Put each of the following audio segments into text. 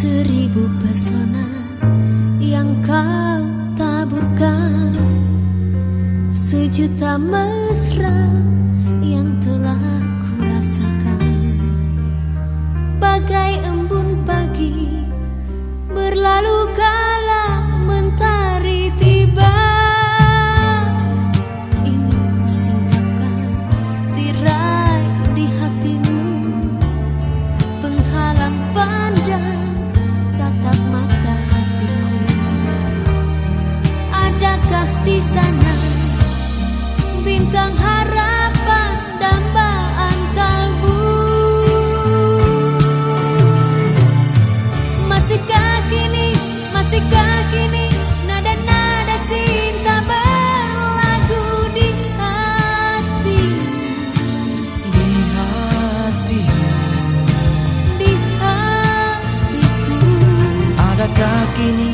seribu pesona yang kau taburkan. Sejuta mesra yang telah kurasakan. Bagai embun pagi berlalu kala mentari tiba. Ingin ku tirai di hatimu. Penghalang pandang di sana. Bintang harapan dambaan kalbu. Masihkah kini, masihkah kini Nada-nada cinta berlagu di hati? Di hatimu Di hatiku. Adakah kini,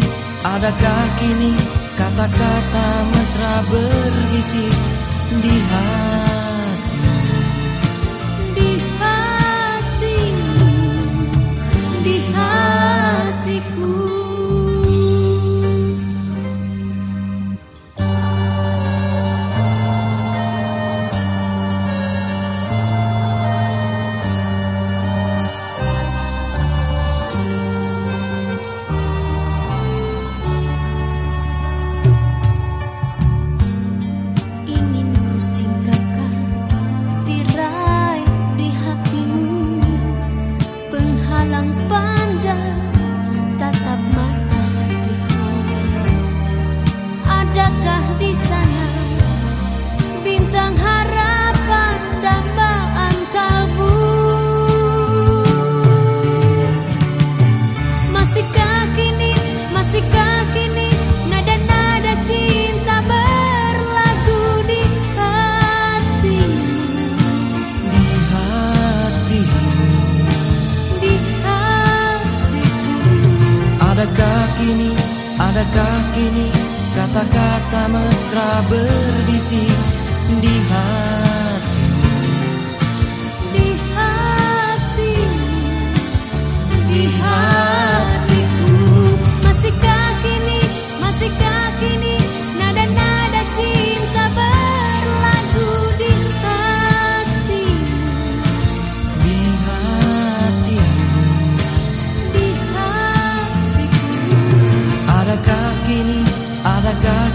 adakah kini Kata-kata mesra berbisik di hatimu Adakah di sana bintang harapan dambaan kalbu? Masihkah kini, masihkah kini Nada-nada cinta berlagu di hatimu Di hatimu. Di hatiku. Adakah kini, adakah kini Kata-kata mesra berbisik di hatimu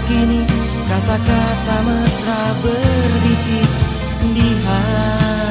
kini Kata-kata mesra berbisik di hatimu